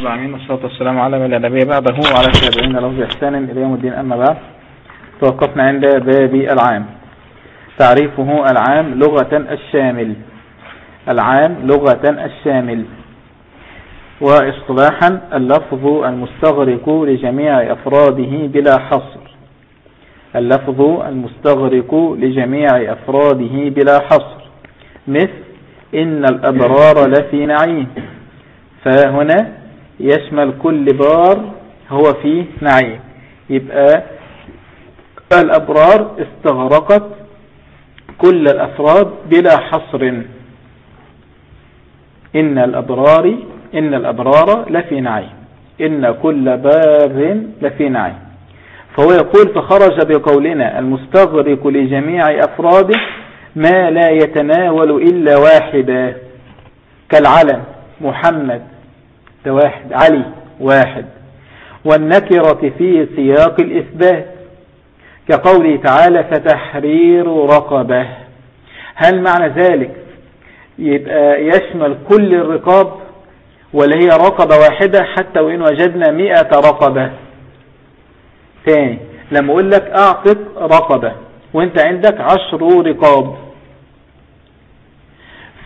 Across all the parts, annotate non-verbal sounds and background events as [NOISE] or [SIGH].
العالمين والصلاة والسلام على من لا نبي بعده وعلى التابعين له بإحسان إلى يوم الدين. أما بعد توقفنا عند باب العام. تعريفه العام لغة الشامل. العام لغة الشامل. واصطلاحا اللفظ المستغرق لجميع أفراده بلا حصر. اللفظ المستغرق لجميع أفراده بلا حصر. مثل إن الأبرار لفي نعيم. فهنا يشمل كل بار هو فيه نعيم. يبقى الأبرار استغرقت كل الأفراد بلا حصر. إن الأبرار إن الأبرار لفي نعيم. إن كل بار لفي نعيم. فهو يقول فخرج بقولنا المستغرق لجميع أفراده ما لا يتناول إلا واحدا كالعلم محمد ده واحد علي واحد. والنكرة في سياق الإثبات كقوله تعالى فتحرير رقبة. هل معنى ذلك؟ يبقى يشمل كل الرقاب ولا هي رقبة واحدة حتى وإن وجدنا مئة رقبة؟ ثاني لما أقول لك أعطق رقبة وأنت عندك عشر رقاب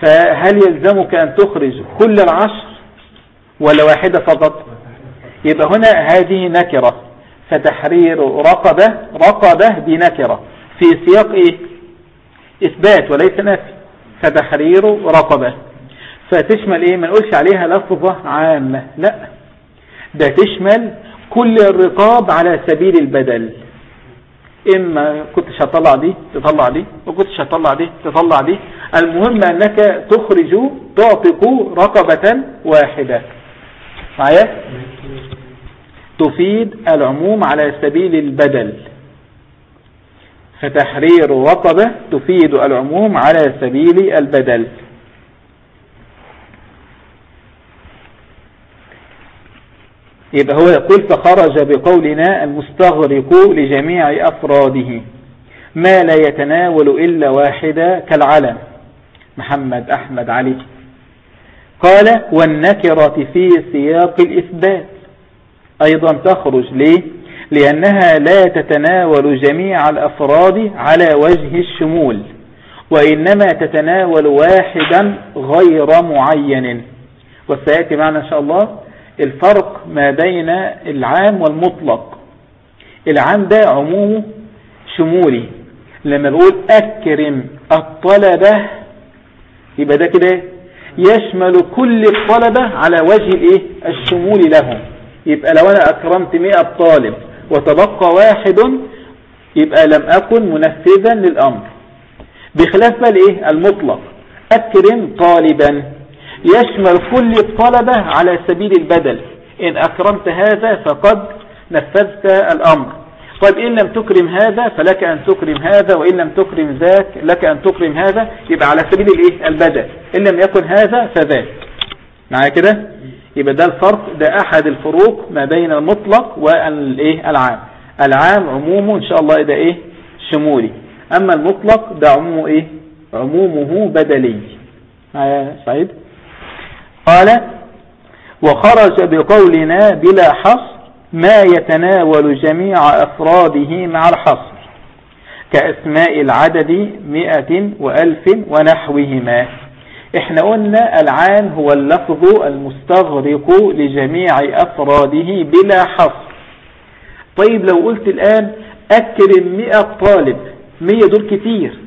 فهل يلزمك أن تخرج كل العشر؟ ولا واحدة فقط. يبقى هنا هذه نكرة فتحرير رقبة رقبة بنكرة. في سياق إيه؟ إثبات وليس نفي. فتحرير رقبة. فتشمل إيه؟ ما نقولش عليها لفظة عامة لا. ده تشمل كل الرقاب على سبيل البدل. إما كنتش هتطلع دي تطلع دي وكنتش هتطلع دي تطلع دي. المهم أنك تخرج تعطق رقبة واحدة. معايا؟ تفيد العموم على سبيل البدل. فتحرير رقبة تفيد العموم على سبيل البدل. يبقى هو يقول فخرج بقولنا المستغرق لجميع أفراده. ما لا يتناول إلا واحدة كالعلم. محمد أحمد علي. قال والنكرة في سياق الإثبات. أيضا تخرج ليه؟ لأنها لا تتناول جميع الأفراد على وجه الشمول وإنما تتناول واحدا غير معين. وسيأتي معنا إن شاء الله الفرق ما بين العام والمطلق. العام ده عمومه شمولي. لما بقول أكرم الطلبة يبقى ده كده يشمل كل الطلبة على وجه الإيه؟ الشمول لهم. يبقى لو أنا أكرمت 100 طالب وتبقى واحد يبقى لم أكن منفذا للأمر. بخلاف بقى الإيه؟ المطلق. أكرم طالبا. يشمل كل الطلبة على سبيل البدل. إن أكرمت هذا فقد نفذت الأمر. طيب إن لم تكرم هذا فلك أن تكرم هذا وإن لم تكرم ذاك لك أن تكرم هذا. يبقى على سبيل الإيه؟ البدل. إن لم يكن هذا فذاك. معايا كده؟ يبقى ده الفرق ده أحد الفروق ما بين المطلق والإيه العام. العام عمومه إن شاء الله ده إيه؟ شمولي. أما المطلق ده عمومه إيه؟ عمومه بدلي. معايا سعيد؟ قال وخرج بقولنا بلا حصر ما يتناول جميع أفراده مع الحصر كأسماء العدد مئة وألف ونحوهما. إحنا قلنا العام هو اللفظ المستغرق لجميع أفراده بلا حصر. طيب لو قلت الآن أكرم مئة طالب مئة دول كتير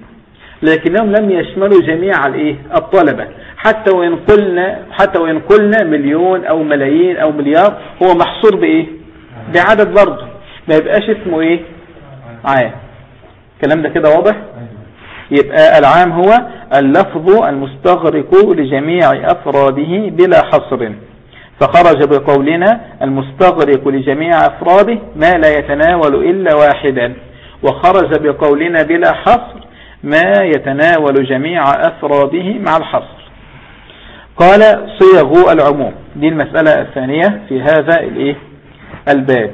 لكنهم لم يشملوا جميع الإيه؟ الطلبة. حتى وإن قلنا حتى وإن قلنا مليون أو ملايين أو مليار هو محصور بإيه؟ بعدد برضه. ما يبقاش اسمه إيه؟ عام. الكلام ده كده واضح؟ يبقى العام هو اللفظ المستغرق لجميع أفراده بلا حصر. فخرج بقولنا المستغرق لجميع أفراده ما لا يتناول إلا واحدا. وخرج بقولنا بلا حصر ما يتناول جميع أفراده مع الحصر. قال صيغ العموم. دي المسألة الثانية في هذا الإيه؟ الباب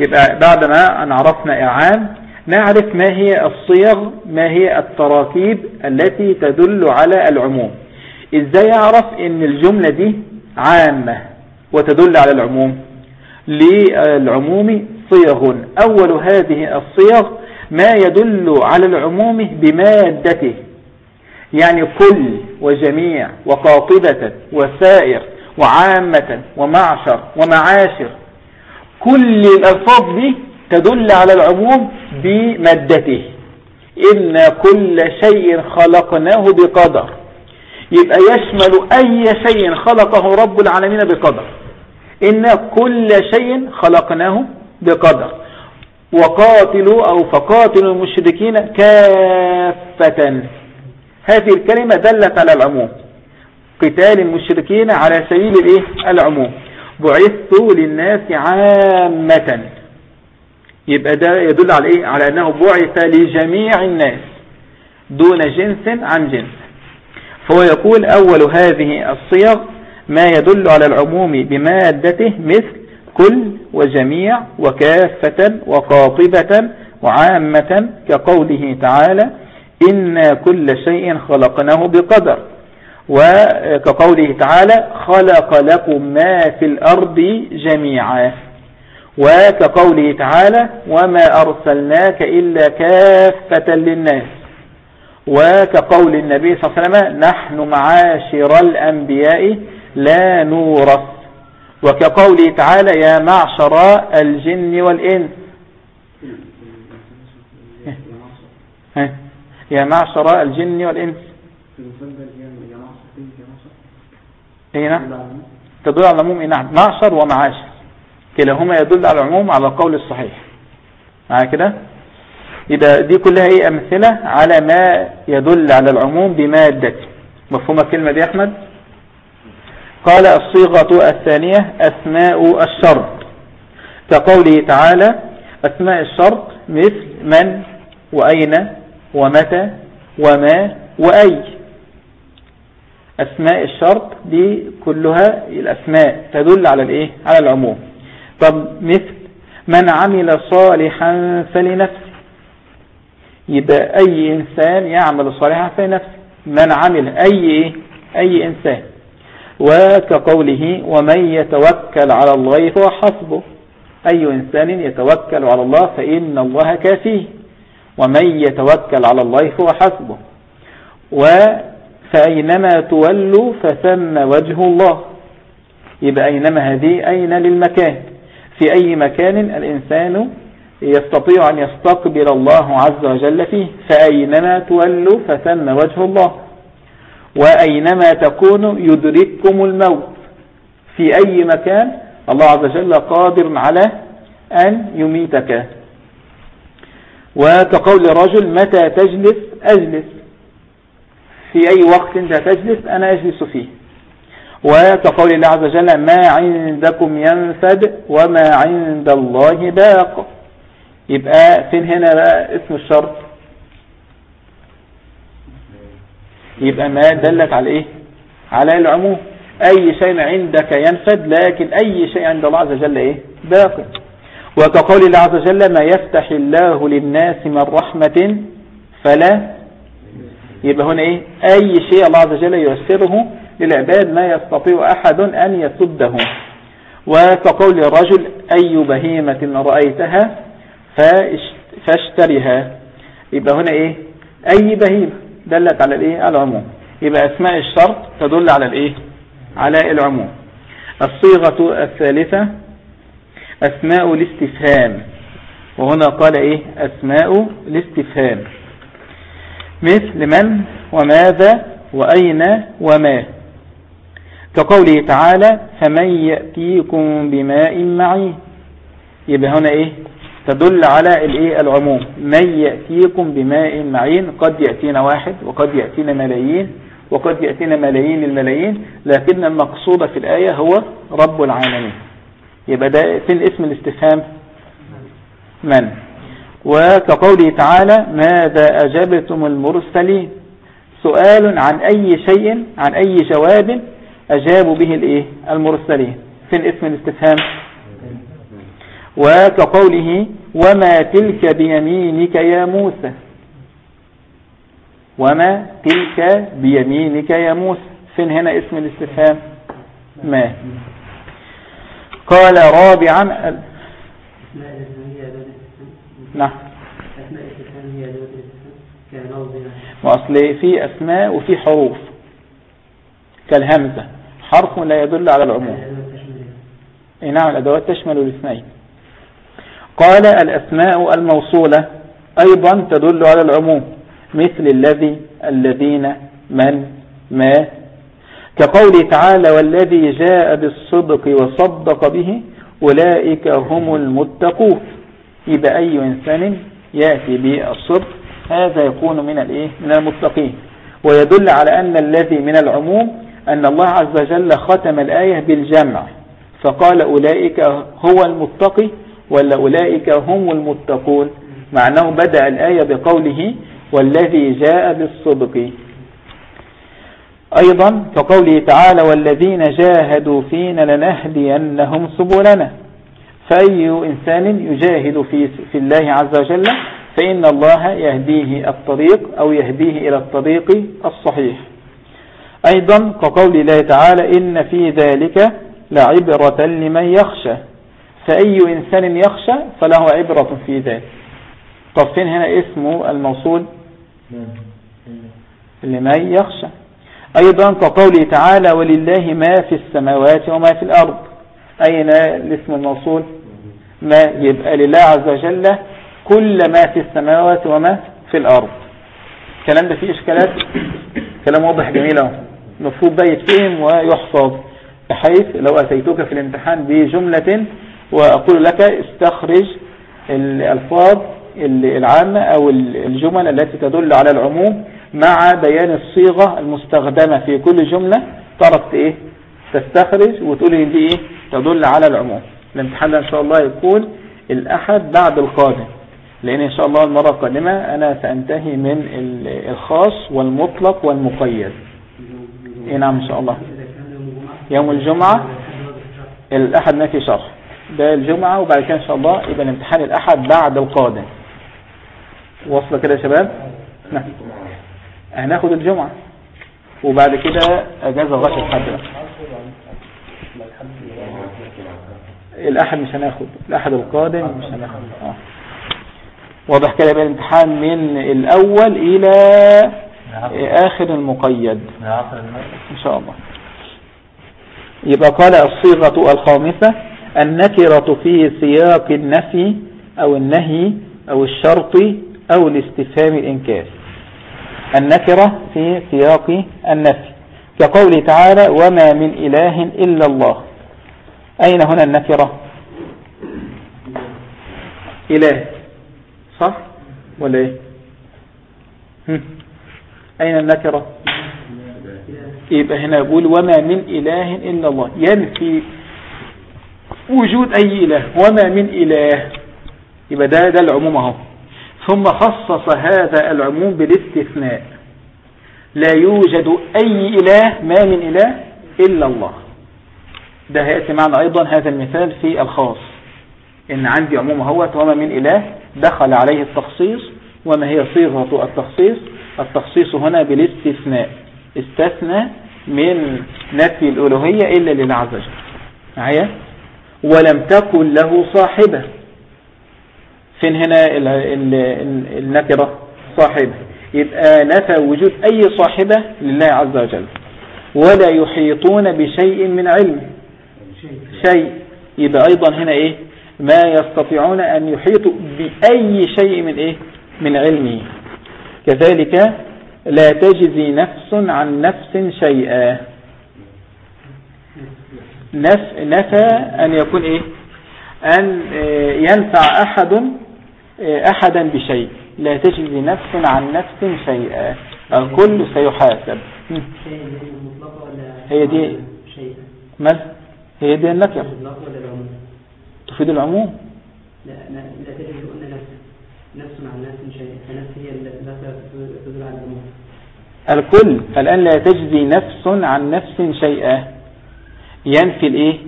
يبقى بعد ما أن عرفنا إعام نعرف ما هي الصيغ ما هي التراكيب التي تدل على العموم. إزاي أعرف إن الجملة دي عامة وتدل على العموم؟ للعموم صيغ. أول هذه الصيغ ما يدل على العموم بمادته. يعني كل وجميع وقاطبة وسائر وعامة ومعشر ومعاشر كل الألفاظ دي تدل على العموم بمادته. إن كل شيء خلقناه بقدر. يبقى يشمل أي شيء خلقه رب العالمين بقدر. إن كل شيء خلقناه بقدر. وقاتلوا أو فقاتلوا المشركين كافة. هذه الكلمة دلت على العموم. قتال المشركين على سبيل العموم. بعثت للناس عامة. يبقى ده يدل على إيه؟ على أنه بعث لجميع الناس دون جنس عن جنس. فهو يقول أول هذه الصيغ ما يدل على العموم بمادته مثل كل وجميع وكافة وقاطبة وعامة كقوله تعالى إن كل شيء خلقناه بقدر. وكقوله تعالى خلق لكم ما في الأرض جميعا. وكقوله تعالى وما أرسلناك إلا كافة للناس. وكقول النبي صلى الله عليه وسلم نحن معاشر الأنبياء لا نورث. وكقوله تعالى يا معشر الجن والإنس. [LAUGHS] يا معشر الجن والإنس. إيه نعم تدل على العموم نعم معشر ومعاشر. كلاهما يدل على العموم على القول الصحيح. معايا كده؟ يبقى دي كلها إيه؟ أمثلة على ما يدل على العموم بمادة مفهوم الكلمة دي يا أحمد؟ قال الصيغة الثانية أسماء الشرط. كقوله تعالى أسماء الشرط مثل من وأين ومتى وما وأي. أسماء الشرط دي كلها الأسماء تدل على الإيه؟ على العموم. طب مثل من عمل صالحا فلنفسه. يبقى أي إنسان يعمل صالحا فلنفسه. من عمل أي أي إنسان. وكقوله ومن يتوكل على الله فهو حسبه. أي إنسان يتوكل على الله فإن الله كافيه. ومن يتوكل على الله فهو حسبه. فأينما تولوا فثم وجه الله. يبقى أينما هذه؟ أين للمكان؟ في أي مكان الإنسان يستطيع أن يستقبل الله عز وجل فيه؟ فأينما تولوا فثم وجه الله. وأينما تكونوا يدرككم الموت. في أي مكان الله عز وجل قادر على أن يميتك. وكقول الرجل متى تجلس؟ أجلس. في أي وقت أنت تجلس أنا أجلس فيه. وكقول الله عز وجل ما عندكم ينفد وما عند الله باق. يبقى فين هنا بقى اسم الشرط؟ يبقى ما دلت على إيه؟ على العموم. أي شيء عندك ينفد لكن أي شيء عند الله عز وجل إيه؟ باق. وكقول الله عز وجل ما يفتح الله للناس من رحمة فلا يبقى هنا إيه؟ أي شيء الله عز وجل ييسره للعباد ما يستطيع أحد أن يسده. وكقول الرجل أي بهيمة رأيتها فاشتريها. يبقى هنا إيه؟ أي بهيمة. دلت على الإيه؟ العموم. يبقى أسماء الشرط تدل على الإيه؟ على العموم. الصيغة الثالثة أسماء الاستفهام. وهنا قال إيه؟ أسماء الاستفهام. مثل من وماذا وأين وما. كقوله تعالى فمن يأتيكم بماء معين. يبقى هنا إيه؟ تدل على الإيه؟ العموم. من يأتيكم بماء معين قد يأتينا واحد وقد يأتينا ملايين وقد يأتينا ملايين الملايين لكن المقصود في الآية هو رب العالمين. يبقى ده فين اسم الاستفهام. من؟ وكقوله تعالى ماذا أجبتم المرسلين؟ سؤال عن أي شيء عن أي جواب أجابوا به الإيه؟ المرسلين. فين اسم الاستفهام. وكقوله وما تلك بيمينك يا موسى. وما تلك بيمينك يا موسى. فين هنا اسم الاستفهام؟ ما. قال رابعا نعم. وأصل في أسماء وفي حروف. كالهمزة. حرف لا يدل على العموم. نعم الأدوات تشمل الاثنين. قال الأسماء الموصولة أيضا تدل على العموم. مثل الذي الذين من ما. كقوله تعالى والذي جاء بالصدق وصدق به أولئك هم المتقون. إذا أي إنسان يأتي بالصدق هذا يكون من الإيه؟ من المتقين. ويدل على أن الذي من العموم أن الله عز وجل ختم الآية بالجمع. فقال أولئك هو المتقي ولا أولئك هم المتقون. معناه بدأ الآية بقوله والذي جاء بالصدق. أيضا كقوله تعالى والذين جاهدوا فينا لنهدينهم سبلنا. فأي إنسان يجاهد في, في الله عز وجل فإن الله يهديه الطريق أو يهديه إلى الطريق الصحيح. أيضا كقول الله تعالى إن في ذلك لعبرة لمن يخشى. فأي إنسان يخشى فله عبرة في ذلك. طب فين هنا اسم الموصول؟ لمن يخشى. أيضا كقوله تعالى ولله ما في السماوات وما في الأرض. أين الاسم الموصول؟ ما يبقى لله عز وجل كل ما في السماوات وما في الأرض. الكلام ده فيه إشكالات؟ كلام واضح جميل أهو. المفروض ده يتفهم ويحفظ. بحيث لو أتيتك في الامتحان بجملة وأقول لك استخرج الألفاظ العامة أو الجمل التي تدل على العموم مع بيان الصيغة المستخدمة في كل جملة. تعرف إيه؟ تستخرج وتقول لي دي إيه؟ تدل على العموم. الامتحان ده إن شاء الله يكون الأحد بعد القادم لأن إن شاء الله المرة القادمة أنا سأنتهي من الخاص والمطلق والمقيد. إيه نعم إن شاء الله. يوم الجمعة الأحد ما في شرح. ده الجمعة وبعد كده إن شاء الله يبقى الامتحان الأحد بعد القادم. وصل كده يا شباب؟ نعم. هناخد الجمعة وبعد كده أجازة لغايه الحد الأحد مش هناخد. الأحد القادم مش هناخد. آه. واضح كده يبقى الامتحان من الأول إلى آخر المقيد. إن شاء الله. يبقى قال الصيغة الخامسة النكرة في سياق النفي أو النهي أو الشرط أو الاستفهام الإنكاس. النكرة في سياق النفي. كقوله تعالى وما من إله إلا الله. أين هنا النكرة؟ إله. صح؟ ولا إيه؟ أين النكرة؟ يبقى هنا يقول وما من إله إلا الله. ينفي وجود أي إله. وما من إله. يبقى ده ده العموم أهو. ثم خصص هذا العموم بالاستثناء. لا يوجد أي إله ما من إله إلا الله. ده هيأتي معنا أيضا هذا المثال في الخاص. إن عندي عموم هو وما من إله دخل عليه التخصيص وما هي صيغة التخصيص؟ التخصيص هنا بالاستثناء. استثنى من نفي الألوهية إلا لله عز وجل. معايا؟ ولم تكن له صاحبة. فين هنا النكرة؟ صاحبة. يبقى نفى وجود أي صاحبة لله عز وجل. ولا يحيطون بشيء من علم. شيء. يبقى أيضا هنا إيه؟ ما يستطيعون أن يحيطوا بأي شيء من إيه؟ من علمه. كذلك لا تجزي نفس عن نفس شيئا. نف نفى أن يكون إيه؟ أن ينفع أحد أحدا بشيء. لا تجزي نفس عن نفس شيئا. الكل سيحاسب. هي دي ماذا هي دي النكر تفيد العموم؟ لا لا تجد أن نفس نفس عن نفس شيء فنفس هي التي تدل على العموم. الكل الآن لا تجزي نفس عن نفس شيئا. ينفي الإيه؟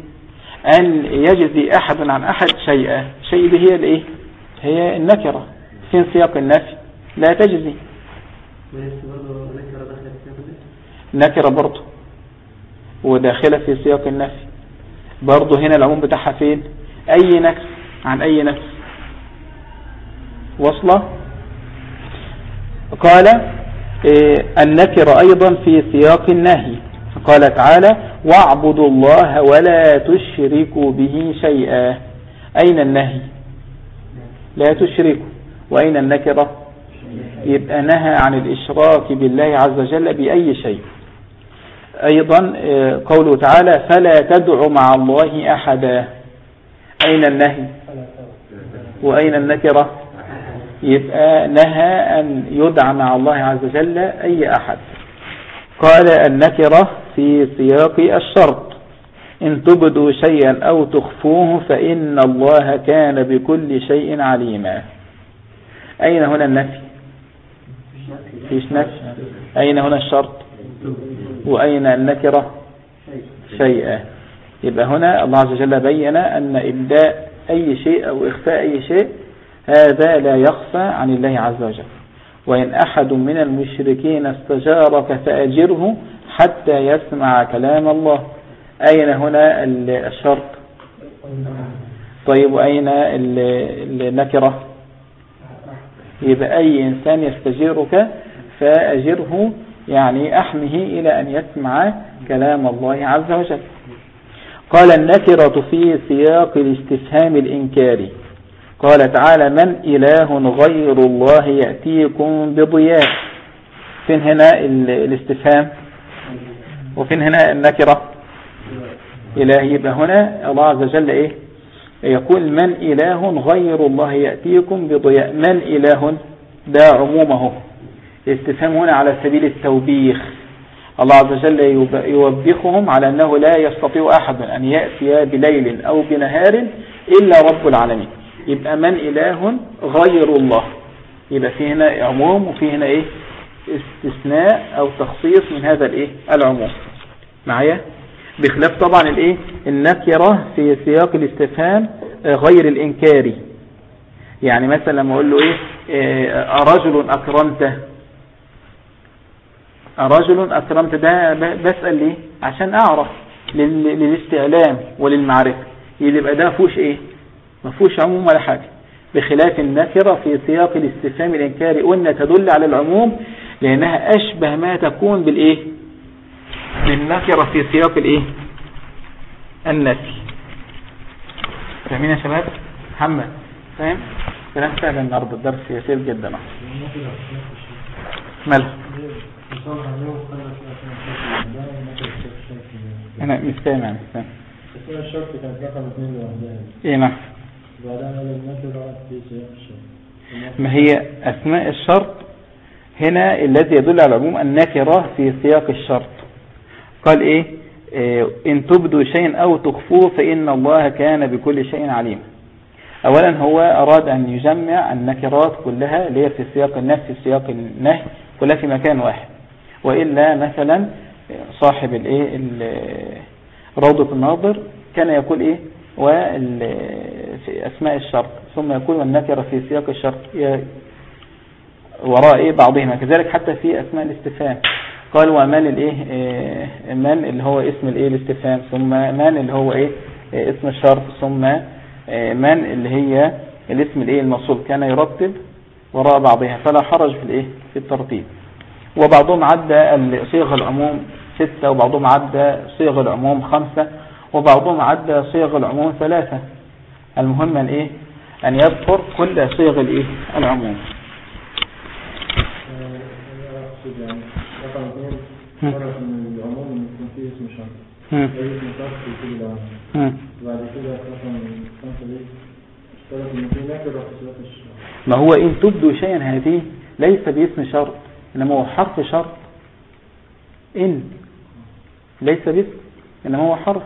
أن يجزي أحد عن أحد شيئا. شيء دي هي الإيه؟ هي النكرة. في سياق النفي لا تجزي. نكرة برضه وداخلة في سياق النفي. برضه هنا العموم بتاعها فين؟ أي نفس عن أي نفس وصلة؟ قال إيه النكر أيضا في سياق النهي. قال تعالى واعبدوا الله ولا تشركوا به شيئا. أين النهي؟ لا تشركوا. وأين النكرة؟ يبقى نهى عن الإشراك بالله عز وجل بأي شيء. أيضا إيه قوله تعالى فلا تدع مع الله أحدا. أين النهي؟ وأين النكرة؟ يبقى نهى أن يدعى مع الله عز وجل أي أحد. قال النكرة في سياق الشرط. إن تبدوا شيئا أو تخفوه فإن الله كان بكل شيء عليما. أين هنا النفي؟ فيش نفي أين هنا الشرط؟ وأين النكرة؟ شيئا. يبقى هنا الله عز وجل بين أن إبداء أي شيء أو إخفاء أي شيء هذا لا يخفى عن الله عز وجل. وإن أحد من المشركين استجارك فأجره حتى يسمع كلام الله. أين هنا الشرط؟ طيب وأين النكرة؟ يبقى أي إنسان يستجيرك فأجره يعني أحمه إلى أن يسمع كلام الله عز وجل. قال النكرة في سياق الاستفهام الإنكاري. قال تعالى من إله غير الله يأتيكم بضياء. فين هنا الاستفهام؟ وفين هنا النكرة؟ إله يبقى هنا الله عز وجل إيه؟ يقول من إله غير الله يأتيكم بضياء. من إله؟ ده عمومه. الاستفهام هنا على سبيل التوبيخ. الله عز وجل يوبخهم على أنه لا يستطيع أحد أن يأتي بليل أو بنهار إلا رب العالمين. يبقى من إله غير الله؟ يبقى في هنا عموم وفي هنا إيه؟ استثناء أو تخصيص من هذا الإيه؟ العموم. معايا؟ بخلاف طبعا الإيه؟ النكرة في سياق الاستفهام غير الإنكاري. يعني مثلا لما أقول له إيه؟ رجل أكرمته؟ رجل أكرمت ده بسأل ليه؟ عشان أعرف للاستعلام وللمعرفة. يبقى ده فوش إيه؟ ما فيهوش عموم ولا حاجة. بخلاف النكرة في سياق الاستفهام الإنكاري قلنا تدل على العموم لأنها أشبه ما تكون بالإيه؟ بالنكرة في سياق الإيه؟ النفي فاهمين يا شباب؟ محمد فاهم؟ كلام سهل النهارده الدرس يسير جدا. مالها؟ أنا مش سامع مش سامع الشرط كانت اثنين إيه قال النكرة في سياق الشرط ما هي أسماء الشرط؟ هنا الذي يدل على العموم النكرة في سياق الشرط. قال إيه؟ إيه إن تبدوا شيئا أو تخفوه فإن الله كان بكل شيء عليم. أولا هو أراد أن يجمع النكرات كلها اللي هي في سياق النفي في سياق النهي كلها في مكان واحد. وإلا مثلا صاحب الإيه؟ روضة الناظر كان يقول إيه؟ في أسماء الشرط ثم يقول والنكرة في سياق الشرط وراء إيه؟ بعضهما كذلك حتى في أسماء الاستفهام. قال ومن الإيه؟ من اللي هو اسم الإيه؟ الاستفهام ثم من اللي هو إيه؟ اسم الشرط ثم من اللي هي الاسم الإيه؟ الموصول كان يرتب وراء بعضها فلا حرج في الإيه؟ في الترتيب. وبعضهم عدى صيغ العموم ستة وبعضهم عدى صيغ العموم خمسة وبعضهم عدى صيغ العموم ثلاثة. المهم أن إيه؟ أن يذكر كل صيغ الإيه؟ العموم. ما هو إن تبدو شيئا هذه ليس باسم شرط. إنما هو حرف شرط. إن ليس باسم إنما هو حرف.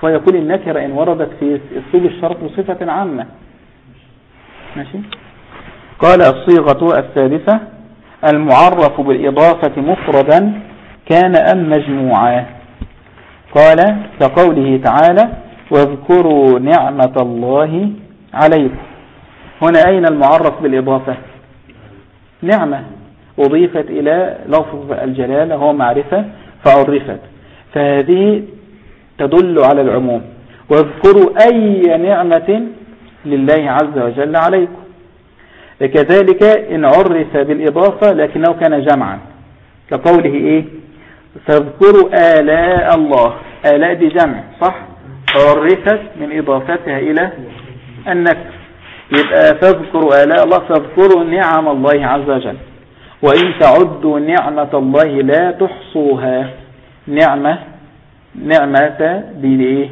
فيقول النكرة إن وردت في أسلوب الشرط بصفة عامة. ماشي؟ قال الصيغة الثالثة المعرف بالإضافة مفردا كان أم مجموعا. قال كقوله تعالى واذكروا نعمة الله عليكم. هنا أين المعرف بالإضافة؟ نعمة. أضيفت إلى لفظ الجلالة هو معرفة فعرفت. فهذه تدل على العموم. واذكروا أي نعمة لله عز وجل عليكم. كذلك إن عرف بالإضافة لكنه كان جمعا. كقوله إيه؟ فاذكروا آلاء الله. آلاء دي جمع صح؟ عرفت من إضافتها إلى النكر يبقى فاذكروا آلاء الله فاذكروا نعم الله عز وجل. وإن تعدوا نعمة الله لا تحصوها. نعمة نعمة دي إيه؟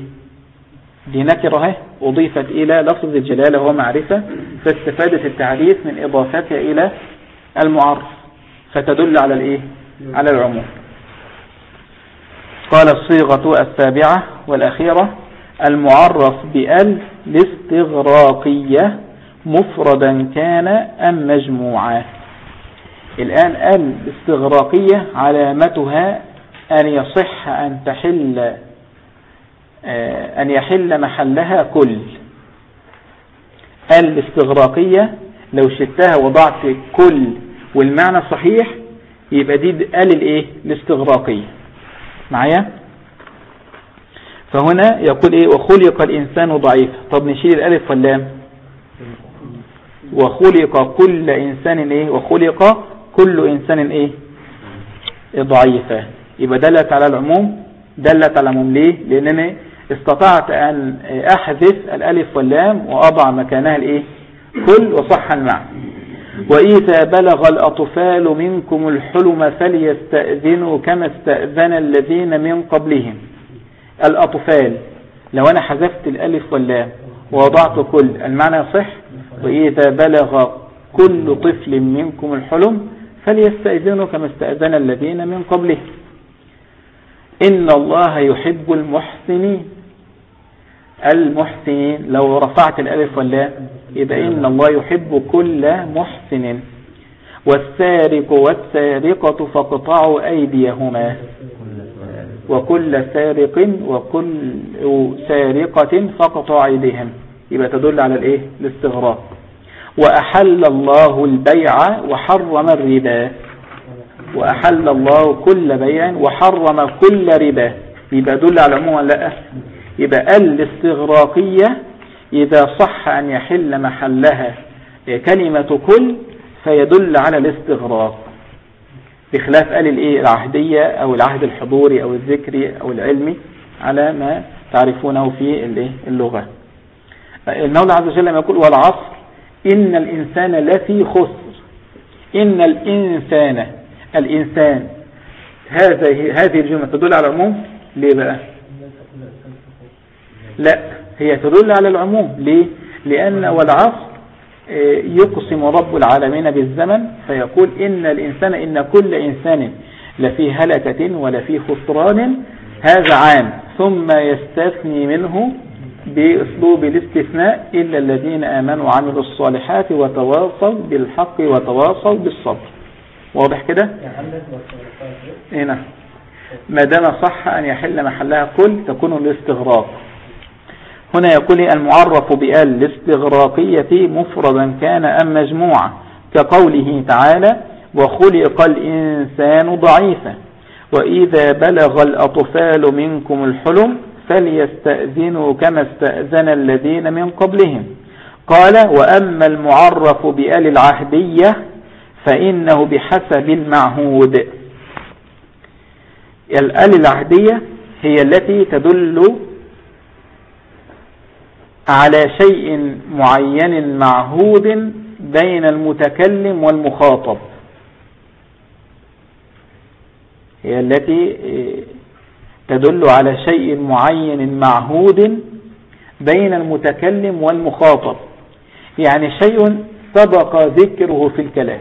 دي نكرة أضيفت إلى لفظ الجلالة وهو معرفة فاستفادت التعريف من إضافتها إلى المعرف فتدل على الإيه؟ على العموم. قال الصيغة السابعة والأخيرة المعرف بأل الاستغراقية مفردا كان أم مجموعا. الآن ال الاستغراقية علامتها أن يصح أن تحل آه، أن يحل محلها كل. ال الاستغراقية لو شتها وضعت كل والمعنى صحيح يبقى دي ال الإيه؟ الاستغراقية. معايا؟ فهنا يقول إيه؟ وخلق الإنسان ضعيفا. طب نشيل الألف واللام. وخلق كل إنسان إيه؟ وخلق كل إنسان إيه؟ ضعيفا يبقى دلت على العموم دلت على العموم ليه؟ لانني استطعت أن أحذف الألف واللام وأضع مكانها الإيه؟ كل وصح المعنى. وإذا بلغ الأطفال منكم الحلم فليستأذنوا كما استأذن الذين من قبلهم. الأطفال لو أنا حذفت الألف واللام ووضعت كل المعنى يصح وإذا بلغ كل طفل منكم الحلم فليستأذنوا كما استأذن الذين من قبله. إن الله يحب المحسنين. المحسنين لو رفعت الألف واللام يبقى إن الله يحب كل محسن. والسارق والسارقة فاقطعوا أيديهما. وكل سارق وكل سارقة فاقطعوا أيديهم. يبقى تدل على الإيه؟ الاستغراق. وأحل الله البيع وحرم الربا. وأحل الله كل بيع وحرم كل ربا. يبقى دل على العموم لأ؟ يبقى الاستغراقية إذا صح أن يحل محلها كلمة كل فيدل على الاستغراق. بخلاف قال الإيه العهدية أو العهد الحضوري أو الذكري أو العلمي على ما تعرفونه في اللغة. المولى عز وجل يقول والعصر إن الإنسان لفي خسر. إن الإنسان الإنسان. هذه هذه الجملة تدل على العموم؟ ليه بقى؟ لا هي تدل على العموم. ليه؟ لأن والعصر آه، يقسم رب العالمين بالزمن فيقول إن الإنسان إن كل إنسان لفي هلكة ولفي خسران هذا عام. ثم يستثني منه بأسلوب الاستثناء إلا الذين آمنوا وعملوا الصالحات وتواصوا بالحق وتواصوا بالصبر. واضح كده؟ هنا ما دام صح أن يحل محلها كل تكون الاستغراق. هنا يقول المعرف بأل الاستغراقية مفردا كان أم مجموعة؟ كقوله تعالى وخلق الإنسان ضعيفا. وإذا بلغ الأطفال منكم الحلم فليستأذنوا كما استأذن الذين من قبلهم. قال وأما المعرف بآل العهدية فإنه بحسب المعهود. الآل العهدية هي التي تدل على شيء معين معهود بين المتكلم والمخاطب. هي التي تدل على شيء معين معهود بين المتكلم والمخاطب. يعني شيء سبق ذكره في الكلام.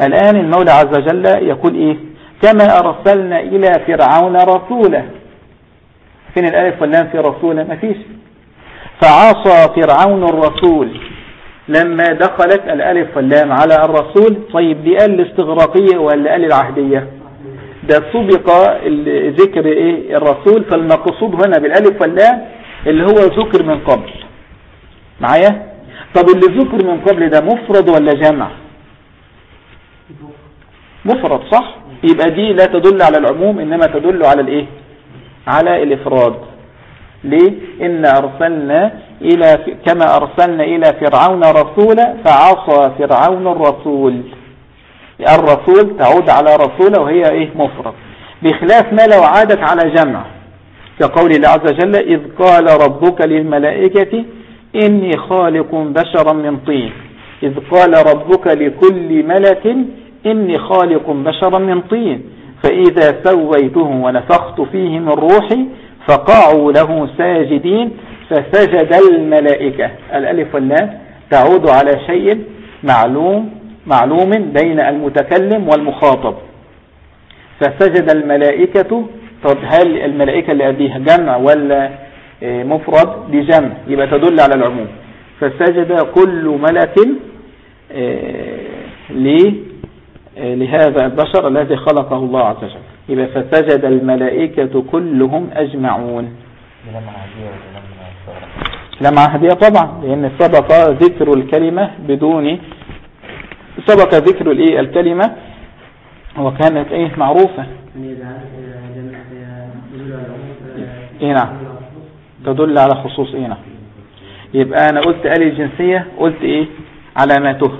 الآن المولى عز وجل يقول إيه؟ كما أرسلنا إلى فرعون رسولا فين الألف واللام في رسولا ما فيش. فعصى فرعون الرسول. لما دخلت الألف واللام على الرسول طيب دي قال الاستغراقية ولا قال العهدية؟ ده سبق ذكر إيه الرسول فالمقصود هنا بالألف واللام اللي هو ذكر من قبل. معايا؟ طب اللي ذكر من قبل ده مفرد ولا جمع؟ مفرد صح؟ يبقى دي لا تدل على العموم إنما تدل على الإيه؟ على الإفراد. ليه؟ إن أرسلنا إلى كما أرسلنا إلى فرعون رسولا فعصى فرعون الرسول. الرسول تعود على رسوله وهي إيه؟ مفرد. بخلاف ما لو عادت على جمع. كقول الله عز وجل إذ قال ربك للملائكة إني خالق بشرا من طين. إذ قال ربك لكل ملك إني خالق بشرا من طين. فإذا سويته ونفخت فيه من روحي فقعوا له ساجدين فسجد الملائكة. الألف واللام تعود على شيء معلوم معلوم بين المتكلم والمخاطب. فسجد الملائكة طب هل الملائكة اللي قبليها جمع ولا آه، مفرد؟ دي جمع يبقى تدل على العموم. فسجد كل ملك آه، آه، لهذا البشر الذي خلقه الله عز وجل. يبقى فسجد الملائكة كلهم أجمعون. لمع هدية طبعا لأن سبق ذكر الكلمة بدون سبق ذكر الايه الكلمة وكانت إيه معروفة. إيه نعم. تدل على خصوص إيه نعم. يبقى أنا قلت آل الجنسية قلت إيه علاماته.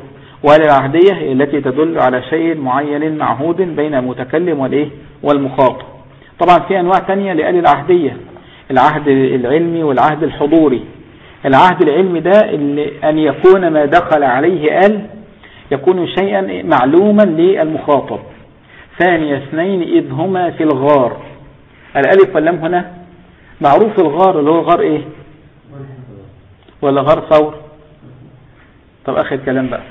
وآل العهدية التي تدل على شيء معين معهود بين المتكلم والايه والمخاطب. طبعا في أنواع تانية لآل العهدية العهد العلمي والعهد الحضوري. العهد العلمي ده اللي أن يكون ما دخل عليه آل يكون شيئا معلوما للمخاطب. ثاني اثنين إذ هما في الغار. الألف واللام هنا معروف الغار اللي هو غار إيه؟ ولا غار ثور؟ طب آخر كلام بقى.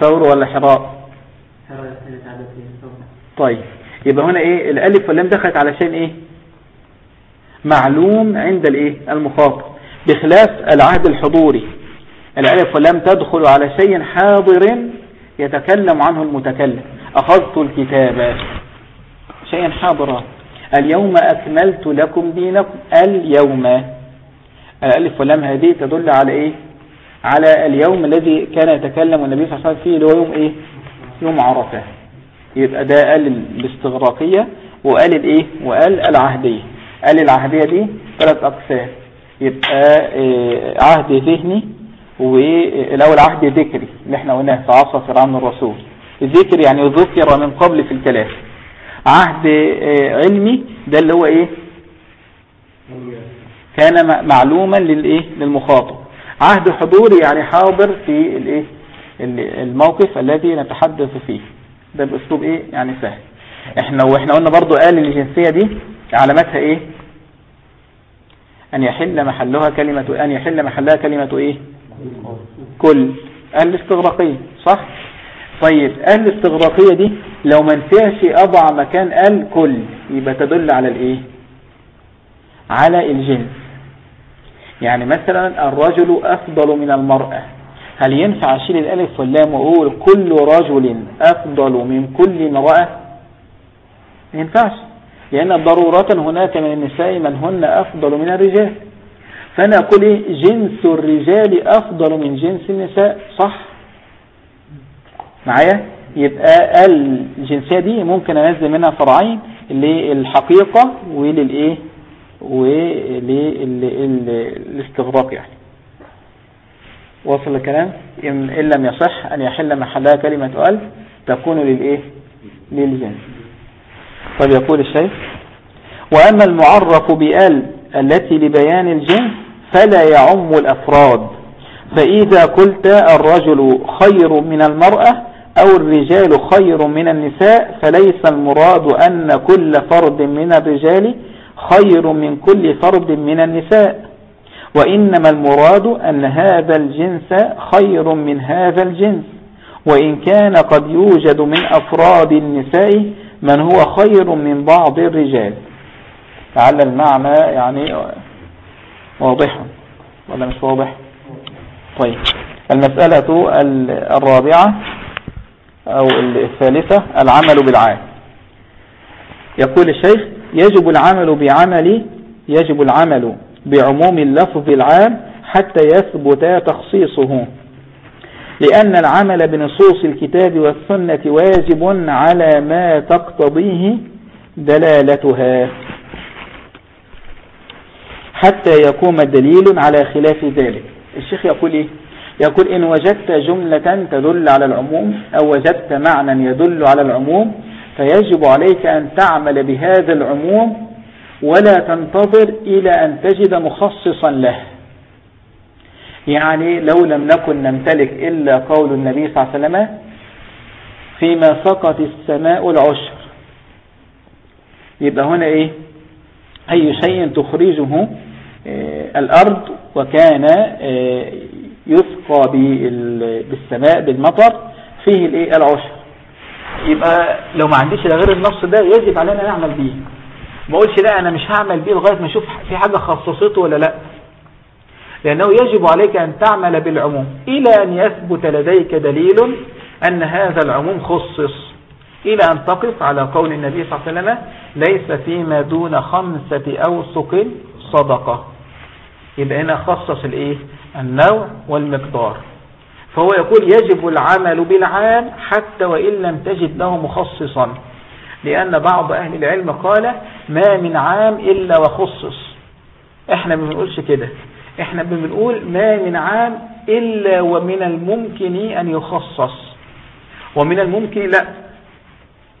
ثور ولا حراء؟ طيب يبقى هنا إيه؟ الألف واللام دخلت على شيء إيه؟ معلوم عند الإيه؟ المخاطب. بخلاف العهد الحضوري. الالف واللام تدخل على شيء حاضر يتكلم عنه المتكلم. أخذت الكتاب. شيئا حاضرا. اليوم أكملت لكم دينكم. اليوم. الألف واللام هذه تدل على إيه؟ على اليوم الذي كان يتكلم النبي صلى الله عليه وسلم فيه اللي هو يوم إيه؟ يوم عرفة. يبقى ده قال الاستغراقية وقال الإيه؟ وقال العهدية. قال العهدية دي ثلاث أقسام. يبقى إيه عهد ذهني والأول عهد ذكري اللي إحنا قلناه عصر فرعون الرسول. الذكر يعني ذكر من قبل في الكلام. عهد آه، علمي ده اللي هو إيه؟ كان معلوما للايه للمخاطب. عهد حضوري يعني حاضر في الايه الموقف الذي نتحدث فيه. ده بأسلوب إيه؟ يعني سهل. إحنا وإحنا قلنا برضو قال الجنسية دي علامتها إيه؟ أن يحل محلها كلمة أن يحل محلها كلمة إيه؟ كل الاستغراقية صح؟ طيب قال الاستغراقية دي لو ما نفعش أضع مكان ال كل يبقى تدل على الإيه؟ على الجنس. يعني مثلا الرجل أفضل من المرأة. هل ينفع أشيل الألف واللام وأقول كل رجل أفضل من كل امرأة؟ ما ينفعش لأن ضرورة هناك من النساء من هن أفضل من الرجال. فانا أقول إيه؟ جنس الرجال افضل من جنس النساء صح؟ معايا؟ يبقى الجنسية دي ممكن انزل منها فرعين للحقيقة وللإيه؟ وللاستغراق يعني. وصل الكلام؟ إن لم يصح أن يحل محلها كلمة ألف تكون للإيه؟ للجنس. طيب يقول الشيخ وأما المعرف بأل التي لبيان الجنس فلا يعم الأفراد. فإذا قلت الرجل خير من المرأة أو الرجال خير من النساء فليس المراد أن كل فرد من الرجال خير من كل فرد من النساء. وإنما المراد أن هذا الجنس خير من هذا الجنس. وإن كان قد يوجد من أفراد النساء من هو خير من بعض الرجال. لعل المعنى يعني واضح ولا مش واضح؟ طيب. المسألة الرابعة أو الثالثة العمل بالعام يقول الشيخ يجب العمل بعمل يجب العمل بعموم اللفظ العام حتى يثبت تخصيصه. لأن العمل بنصوص الكتاب والسنة واجب على ما تقتضيه دلالتها. حتى يقوم دليل على خلاف ذلك. الشيخ يقول إيه؟ يقول إن وجدت جملة تدل على العموم أو وجدت معنى يدل على العموم فيجب عليك أن تعمل بهذا العموم ولا تنتظر إلى أن تجد مخصصا له. يعني لو لم نكن نمتلك إلا قول النبي صلى الله عليه وسلم فيما سقط السماء العشر. يبقى هنا إيه؟ أي شيء تخرجه الأرض وكان آه، يسقى بالسماء بالمطر فيه الإيه؟ العشر يبقى لو ما عنديش غير النص ده يجب علينا نعمل بيه. ما أقولش لا أنا مش هعمل بيه لغاية ما أشوف في حاجة خصصته ولا لا. لأنه يجب عليك أن تعمل بالعموم. إلى أن يثبت لديك دليل أن هذا العموم خصص. إلى أن تقف على قول النبي صلى الله عليه وسلم ليس فيما دون خمسة أوسق صدقة. يبقى هنا خصص الايه؟ النوع والمقدار. فهو يقول يجب العمل بالعام حتى وإن لم تجد له مخصصا. لأن بعض أهل العلم قال ما من عام إلا وخصص. إحنا ما بنقولش كده. إحنا بنقول ما من عام إلا ومن الممكن أن يخصص. ومن الممكن لا.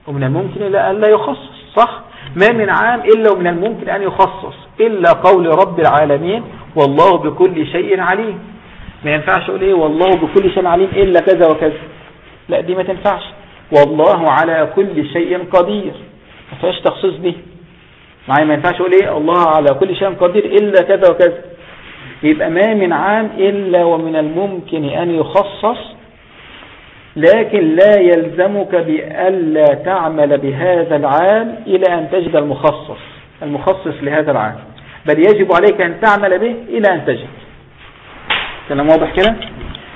ومن الممكن لا ألا يخصص صح؟ ما من عام إلا ومن الممكن أن يخصص. إلا قول رب العالمين والله بكل شيء عليم. ما ينفعش أقول إيه؟ والله بكل شيء عليم إلا كذا وكذا. لا دي ما تنفعش. والله على كل شيء قدير. ما فيهاش تخصيص دي. معايا؟ ما ينفعش أقول إيه؟ الله على كل شيء قدير إلا كذا وكذا. يبقى ما من عام إلا ومن الممكن أن يخصص لكن لا يلزمك بألا تعمل بهذا العام إلى أن تجد المخصص. المخصص لهذا العام. بل يجب عليك أن تعمل به إلى أن تجد. كلام واضح كده؟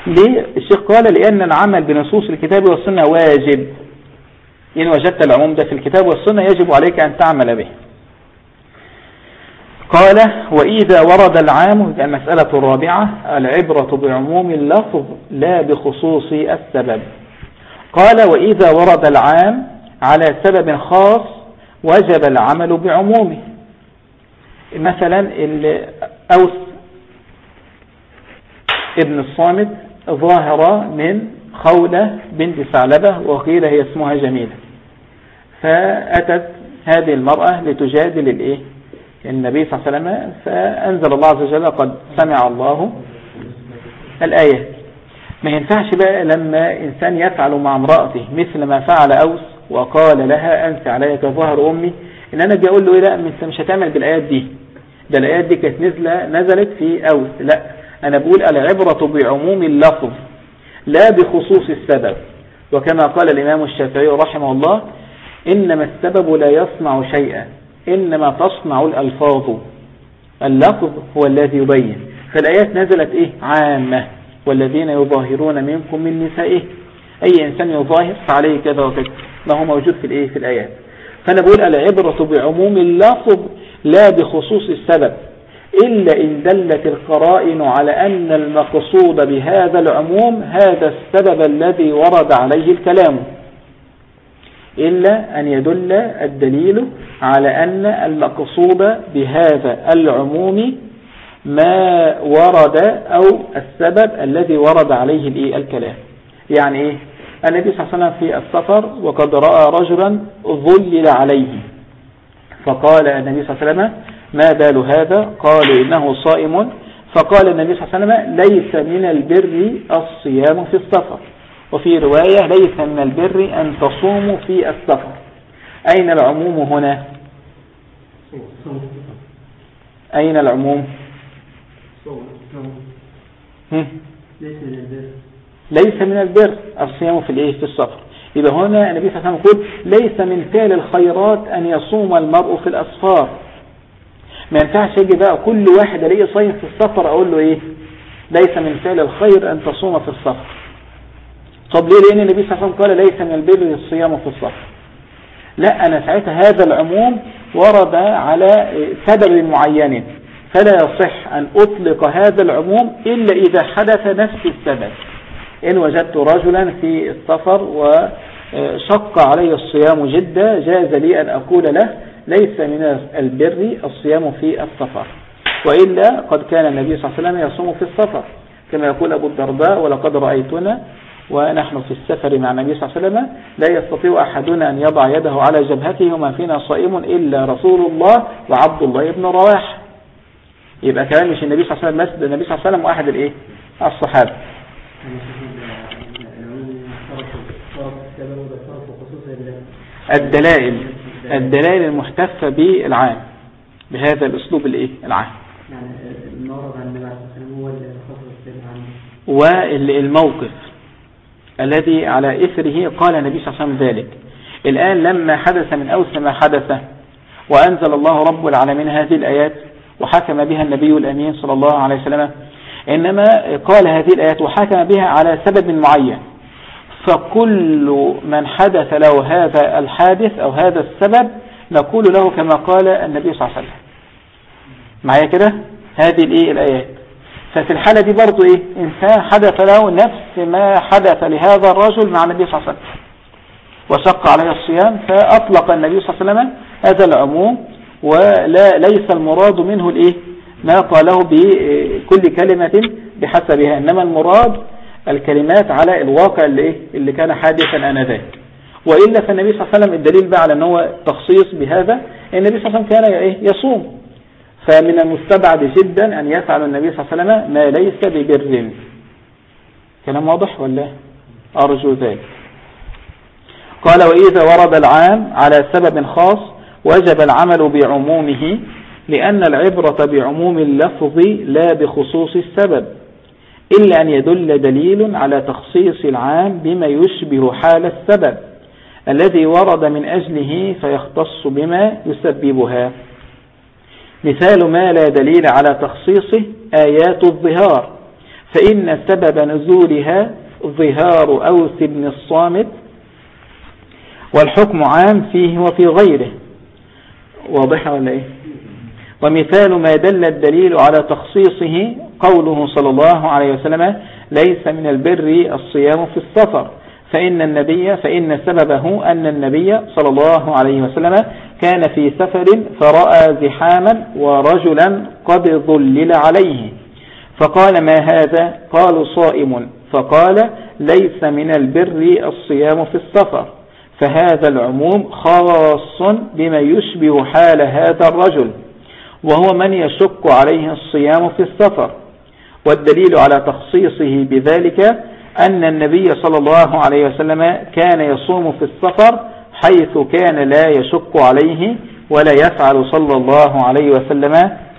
ليه؟ الشيخ قال لأن العمل بنصوص الكتاب والسنة واجب. إن وجدت العموم ده في الكتاب والسنة يجب عليك أن تعمل به. قال وإذا ورد العام المسألة الرابعة العبرة بعموم اللفظ لا بخصوص السبب. قال وإذا ورد العام على سبب خاص وجب العمل بعمومه. مثلا أوس ابن الصامت ظاهرة من خولة بنت ثعلبة وقيل هي اسمها جميلة. فأتت هذه المرأة لتجادل الإيه؟ النبي صلى الله عليه وسلم فأنزل الله عز وجل قد سمع الله الآية. ما ينفعش بقى لما إنسان يفعل مع امرأته مثل ما فعل أوس وقال لها أنت علي كظهر أمي إن أنا جاء أقول له إيه؟ لا مش هتعمل بالآيات دي. ده الآيات دي كانت نزلة نزلت في أوس. لا أنا بقول العبرة بعموم اللفظ لا بخصوص السبب. وكما قال الإمام الشافعي رحمه الله إنما السبب لا يصنع شيئا إنما تصنع الألفاظ. اللفظ هو الذي يبين. فالآيات نزلت إيه؟ عامة. والذين يظاهرون منكم من نسائه. أي إنسان يظاهر فعليه كذا وكذا. ما هو موجود في الإيه؟ في الآيات. فأنا بقول العبرة بعموم اللفظ لا بخصوص السبب إلا إن دلت القرائن على أن المقصود بهذا العموم هذا السبب الذي ورد عليه الكلام. إلا أن يدل الدليل على أن المقصود بهذا العموم ما ورد أو السبب الذي ورد عليه الكلام. يعني إيه؟ النبي صلى الله عليه وسلم في السفر وقد رأى رجلا ظلل عليه. فقال النبي صلى الله عليه وسلم ما بال هذا؟ قالوا إنه صائم. فقال النبي صلى الله عليه وسلم ليس من البر الصيام في السفر. وفي رواية ليس من البر أن تصوموا في السفر. أين العموم هنا؟ أين العموم؟ ليس من البر. الصيام في الايه في السفر. يبقى هنا النبي صلى الله عليه وسلم يقول ليس من فعل الخيرات أن يصوم المرء في الأسفار. ما ينفعش يجي بقى كل واحد ألاقيه صايم في السفر أقول له إيه؟ ليس من فعل الخير أن تصوم في السفر. طب ليه؟ لأن النبي صلى الله عليه وسلم قال ليس من البر الصيام في السفر. لا أنا ساعتها هذا العموم ورد على سبب معين فلا يصح أن أطلق هذا العموم إلا إذا حدث نفس السبب. إن وجدت رجلا في السفر وشق علي الصيام جدا جاز لي أن أقول له ليس من البر الصيام في السفر وإلا قد كان النبي صلى الله عليه وسلم يصوم في السفر كما يقول أبو الدرداء ولقد رأيتنا ونحن في السفر مع النبي صلى الله عليه وسلم لا يستطيع أحدنا أن يضع يده على جبهته وما فينا صائم إلا رسول الله وعبد الله بن رواح. يبقى كلام مش النبي صلى الله عليه وسلم النبي صلى الله عليه وسلم وأحد الإيه؟ الصحابة. الدلائل الدلائل المحتفة بالعام بهذا الأسلوب الإيه؟ العام. والموقف الذي على إثره قال النبي صلى الله عليه وسلم ذلك. الآن لما حدث من أوس ما حدث وأنزل الله رب العالمين هذه الآيات وحكم بها النبي الأمين صلى الله عليه وسلم إنما قال هذه الآيات وحكم بها على سبب معين. فكل من حدث له هذا الحادث أو هذا السبب نقول له كما قال النبي صلى الله عليه وسلم. معايا كده؟ هذه الإيه؟ الآيات. ففي الحالة دي برضو إيه؟ إنسان حدث له نفس ما حدث لهذا الرجل مع النبي صلى الله عليه وسلم. وشق عليه الصيام فأطلق النبي صلى الله عليه وسلم هذا العموم ولا ليس المراد منه الإيه؟ ما قاله بكل كلمة بحسبها. إنما المراد الكلمات على الواقع اللي, إيه؟ اللي كان حادثا آنذاك. وإلا فالنبي صلى الله عليه وسلم الدليل بقى على أنه تخصيص بهذا النبي صلى الله عليه وسلم كان إيه؟ يصوم. فمن المستبعد جدا أن يفعل النبي صلى الله عليه وسلم ما ليس ببر. كلام واضح ولا؟ أرجو ذلك. قال وإذا ورد العام على سبب خاص وجب العمل بعمومه لأن العبرة بعموم اللفظ لا بخصوص السبب. إلا أن يدل دليل على تخصيص العام بما يشبه حال السبب الذي ورد من أجله فيختص بما يسببها. مثال ما لا دليل على تخصيصه آيات الظهار فإن سبب نزولها ظهار أوس بن الصامت والحكم عام فيه وفي غيره. واضح ولا إيه؟ ومثال ما دل الدليل على تخصيصه قوله صلى الله عليه وسلم ليس من البر الصيام في السفر. فإن النبي فإن سببه أن النبي صلى الله عليه وسلم كان في سفر فرأى زحاما ورجلا قد ظلل عليه. فقال ما هذا؟ قالوا صائم. فقال ليس من البر الصيام في السفر. فهذا العموم خاص بما يشبه حال هذا الرجل. وهو من يشق عليه الصيام في السفر. والدليل على تخصيصه بذلك أن النبي صلى الله عليه وسلم كان يصوم في السفر حيث كان لا يشق عليه ولا يفعل صلى الله عليه وسلم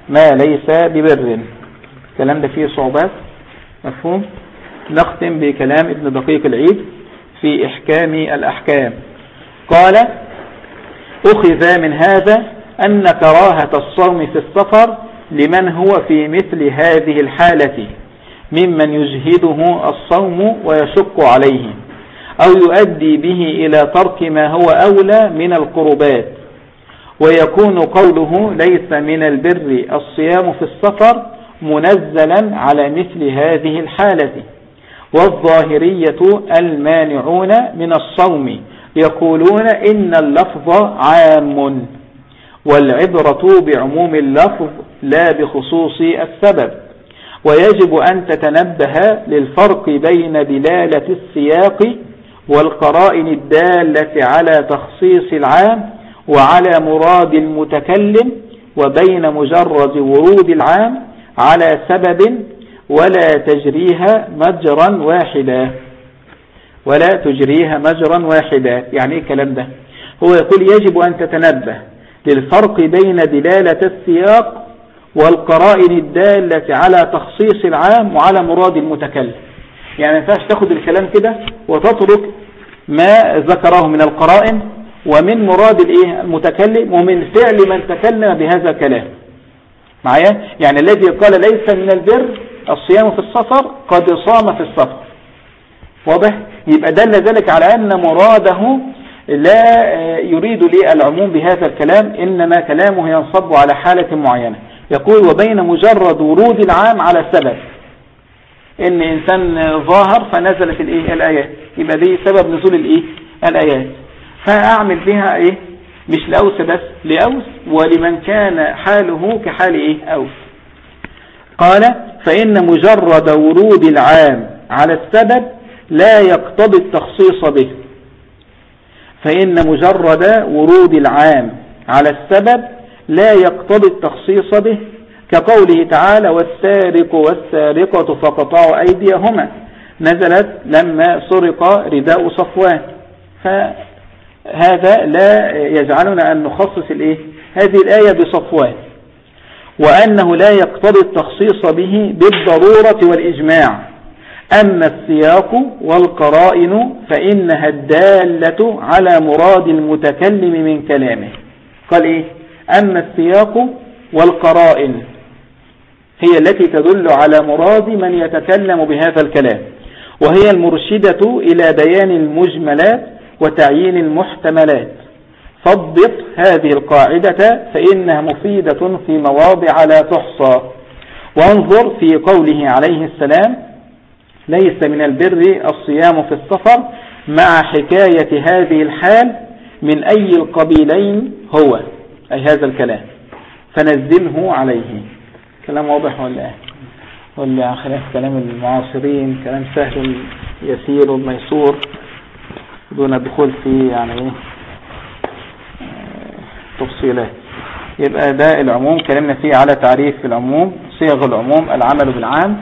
ما ليس ببر. الكلام ده فيه صعوبات؟ مفهوم؟ نختم بكلام ابن دقيق العيد في إحكام الأحكام. قال أخذ من هذا أن كراهة الصوم في السفر لمن هو في مثل هذه الحالة ممن يجهده الصوم ويشق عليه أو يؤدي به إلى ترك ما هو أولى من القربات. ويكون قوله ليس من البر الصيام في السفر منزلا على مثل هذه الحالة والظاهرية المانعون من الصوم يقولون إن اللفظ عام. والعبرة بعموم اللفظ لا بخصوص السبب ويجب أن تتنبه للفرق بين دلالة السياق والقرائن الدالة على تخصيص العام وعلى مراد المتكلم وبين مجرد ورود العام على سبب ولا تجريها مجرا واحدا. ولا تجريها مجرا واحدا يعني إيه الكلام ده؟ هو يقول يجب أن تتنبه للفرق بين دلالة السياق والقرائن الدالة على تخصيص العام وعلى مراد المتكلم. يعني ينفعش تاخد الكلام كده وتترك ما ذكره من القرائن ومن مراد الايه؟ المتكلم ومن فعل من تكلم بهذا الكلام. معايا؟ يعني الذي قال ليس من البر الصيام في السفر قد صام في السفر. واضح؟ يبقى دل ذلك على أن مراده لا يريد لي العموم بهذا الكلام إنما كلامه ينصب على حالة معينة. يقول وبين مجرد ورود العام على سبب إن إنسان ظاهر فنزلت الإيه؟ الآيات. يبقى دي سبب نزول الإيه؟ الآيات. فأعمل بها إيه؟ مش لأوس بس لأوس ولمن كان حاله كحال إيه؟ أوس. قال فإن مجرد ورود العام على السبب لا يقتضي التخصيص به. فإن مجرد ورود العام على السبب لا يقتضي التخصيص به كقوله تعالى والسارق والسارقة فقطعوا أيديهما نزلت لما سرق رداء صفوان. فهذا لا يجعلنا أن نخصص الإيه؟ هذه الآية بصفوان. وأنه لا يقتضي التخصيص به بالضرورة والإجماع. أما السياق والقرائن فإنها الدالة على مراد المتكلم من كلامه. قال إيه؟ أما السياق والقرائن هي التي تدل على مراد من يتكلم بهذا الكلام وهي المرشدة إلى بيان المجملات وتعيين المحتملات. فضبط هذه القاعدة فإنها مفيدة في مواضع لا تحصى. وانظر في قوله عليه السلام ليس من البر الصيام في السفر مع حكاية هذه الحال من أي القبيلين هو أي هذا الكلام. فنزله عليه. كلام واضح ولا؟ إيه ولا خلاف كلام المعاصرين كلام سهل يسير والميسور دون الدخول في يعني إيه تفصيلات. يبقى ده العموم كلمنا فيه على تعريف العموم صيغ العموم العمل بالعام.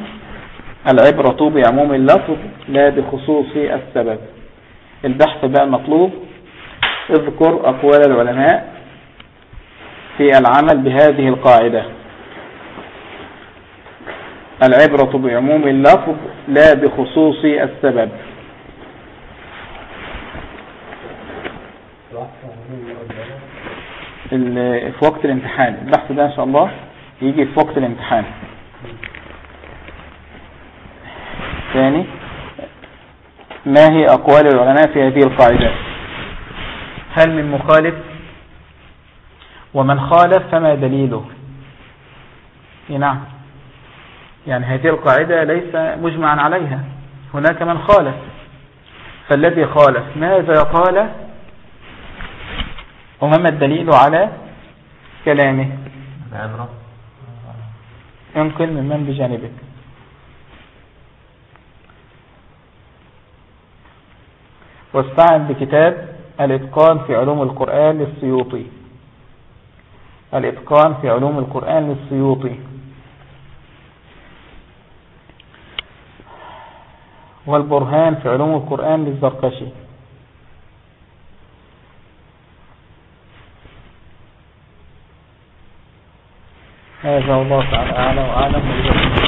العبرة بعموم اللفظ لا بخصوص السبب. البحث بقى المطلوب. اذكر أقوال العلماء في العمل بهذه القاعدة. العبرة بعموم اللفظ لا بخصوص السبب. في وقت الامتحان. البحث ده إن شاء الله يجي في وقت الامتحان. ثاني ما هي أقوال العلماء في هذه القاعدة؟ هل من مخالف؟ ومن خالف فما دليله؟ نعم. يعني هذه القاعدة ليس مجمعا عليها. هناك من خالف. فالذي خالف ماذا قال؟ وما الدليل على كلامه؟ العبرة. انقل ممن بجانبك. واستعن بكتاب الإتقان في علوم القرآن للسيوطي. الإتقان في علوم القرآن للسيوطي. والبرهان في علوم القرآن للزرقشي هذا الله تعالى أعلى وأعلم.